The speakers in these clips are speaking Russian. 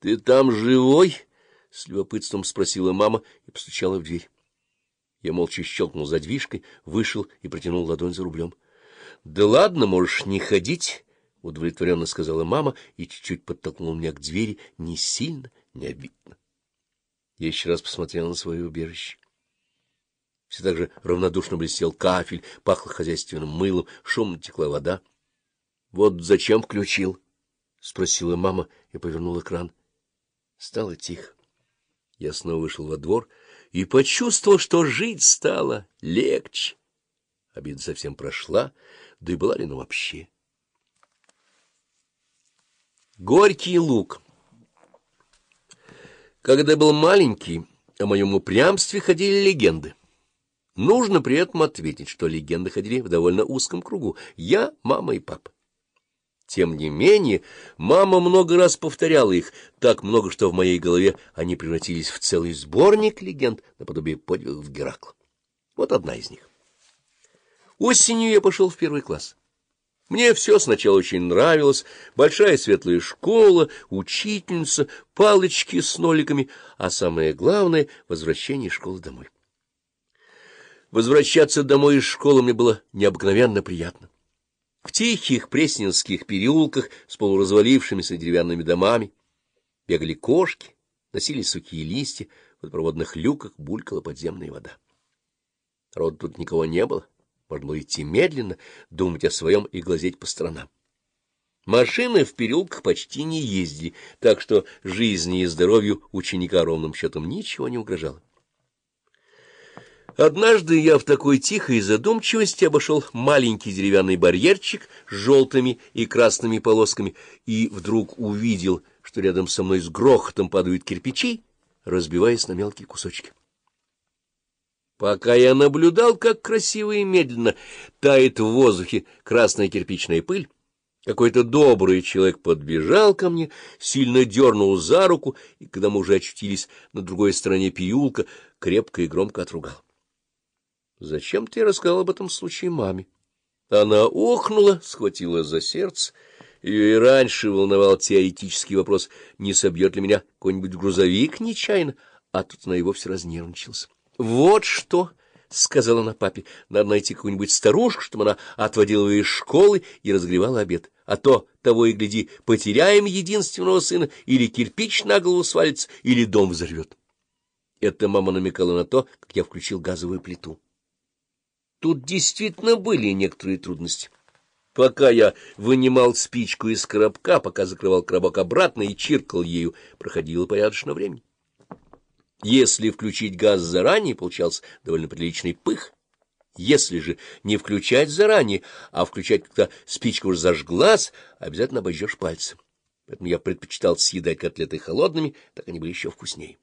— Ты там живой? — с любопытством спросила мама и постучала в дверь. Я молча щелкнул задвижкой, вышел и протянул ладонь за рублем. — Да ладно, можешь не ходить, — удовлетворенно сказала мама и чуть-чуть подтолкнула меня к двери, не сильно, не обидно. Я еще раз посмотрел на свое убежище. Все так же равнодушно блестел кафель, пахло хозяйственным мылом, шумно текла вода. — Вот зачем включил? — спросила мама и повернула кран. Стало тихо. Я снова вышел во двор и почувствовал, что жить стало легче. Обида совсем прошла, да и была ли она вообще? Горький лук Когда был маленький, о моем упрямстве ходили легенды. Нужно при этом ответить, что легенды ходили в довольно узком кругу. Я, мама и папа. Тем не менее, мама много раз повторяла их, так много, что в моей голове они превратились в целый сборник легенд наподобие подвигов Геракла. Вот одна из них. Осенью я пошел в первый класс. Мне все сначала очень нравилось. Большая светлая школа, учительница, палочки с ноликами, а самое главное — возвращение школы домой. Возвращаться домой из школы мне было необыкновенно приятно. В тихих пресненских переулках с полуразвалившимися деревянными домами бегали кошки, носили сухие листья, в водопроводных люках булькала подземная вода. Рода тут никого не было, можно было идти медленно, думать о своем и глазеть по сторонам. Машины в переулках почти не ездили, так что жизни и здоровью ученика ровным счетом ничего не угрожало. Однажды я в такой тихой задумчивости обошел маленький деревянный барьерчик с желтыми и красными полосками и вдруг увидел, что рядом со мной с грохотом падают кирпичи, разбиваясь на мелкие кусочки. Пока я наблюдал, как красиво и медленно тает в воздухе красная кирпичная пыль, какой-то добрый человек подбежал ко мне, сильно дернул за руку, и, когда мы уже очутились на другой стороне переулка, крепко и громко отругал. Зачем ты рассказал об этом случае маме? Она охнула, схватила за сердце. Ее и раньше волновал теоретический вопрос, не собьет ли меня какой-нибудь грузовик нечаянно, а тут она и вовсе разнервничалась. — Вот что! — сказала она папе. — Надо найти какую-нибудь старушку, чтобы она отводила ее из школы и разгревала обед. А то, того и гляди, потеряем единственного сына, или кирпич на голову свалится, или дом взорвет. Это мама намекала на то, как я включил газовую плиту. Тут действительно были некоторые трудности. Пока я вынимал спичку из коробка, пока закрывал коробок обратно и чиркал ею, проходило порядочно времени. Если включить газ заранее, получался довольно приличный пых. Если же не включать заранее, а включать, когда спичка уже зажглась, обязательно обожжешь пальцы. Поэтому я предпочитал съедать котлеты холодными, так они были еще вкуснее.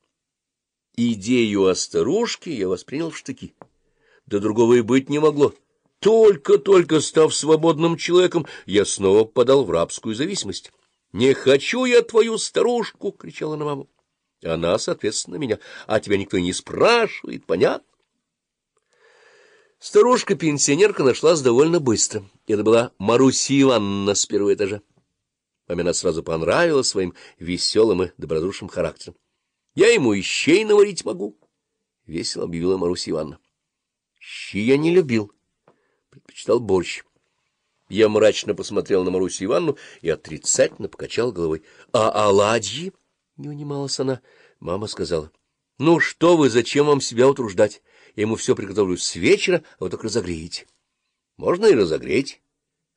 Идею о старушке я воспринял в штыки да другого и быть не могло. Только-только став свободным человеком, я снова подал в рабскую зависимость. — Не хочу я твою старушку! — кричала на маму. Она, соответственно, меня. А тебя никто не спрашивает, понятно? Старушка-пенсионерка нашлась довольно быстро. Это была Маруся Ивановна с первого этажа. Маме она сразу понравилась своим веселым и добродушным характером. — Я ему и щей наварить могу, — весело объявила Маруся Ивановна. Щи я не любил, предпочитал борщ. Я мрачно посмотрел на Марусю Ивановну и отрицательно покачал головой. — А оладьи? — не унималась она. Мама сказала. — Ну что вы, зачем вам себя утруждать? Я ему все приготовлю с вечера, а вы только разогреете. — Можно и разогреть.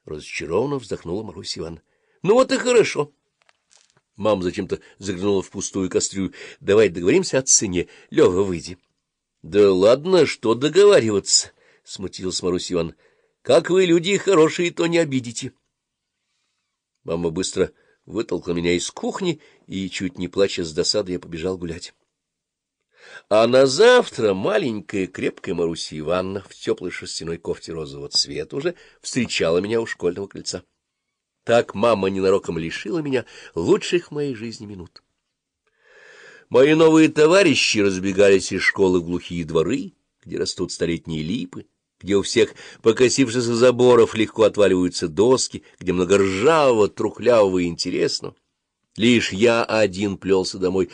Разочарованно вздохнула Маруся Ивановна. — Ну вот и хорошо. Мама зачем-то заглянула в пустую кастрюлю. — Давай договоримся о цене. Лева, выйди. —— Да ладно, что договариваться, — смутилась Марусь Иван. — Как вы, люди хорошие, то не обидите. Мама быстро вытолкала меня из кухни, и, чуть не плача с досады, я побежал гулять. А на завтра маленькая крепкая Маруся Ивановна в теплой шерстяной кофте розового цвета уже встречала меня у школьного крыльца. Так мама ненароком лишила меня лучших в моей жизни минут. Мои новые товарищи разбегались из школы в глухие дворы, где растут столетние липы, где у всех покосившихся заборов легко отваливаются доски, где много ржавого, трухлявого и интересного. Лишь я один плелся домой,